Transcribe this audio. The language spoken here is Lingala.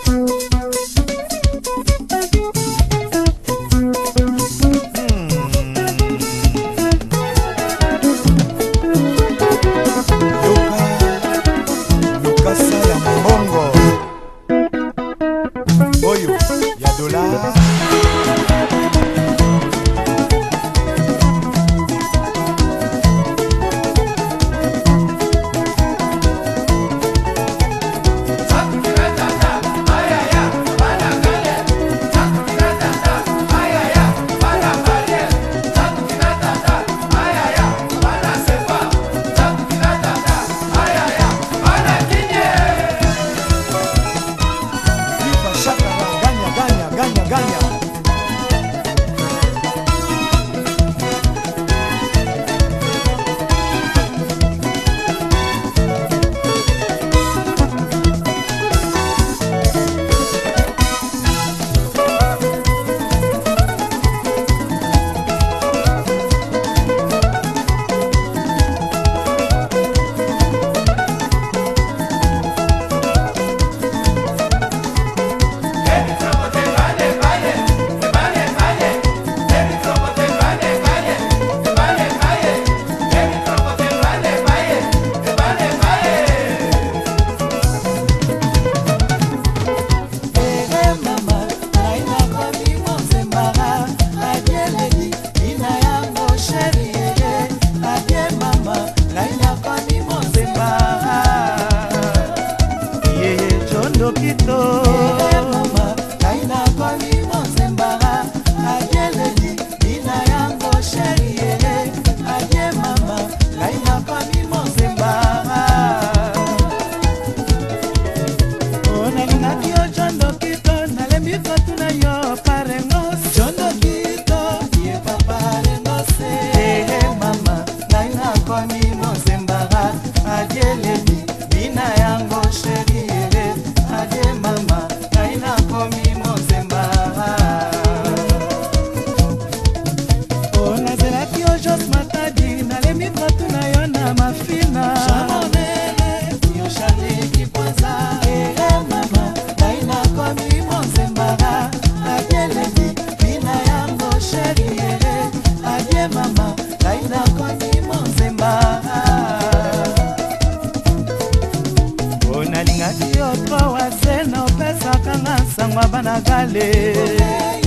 Thank you. Señor. sango abana gale